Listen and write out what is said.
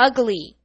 ugly.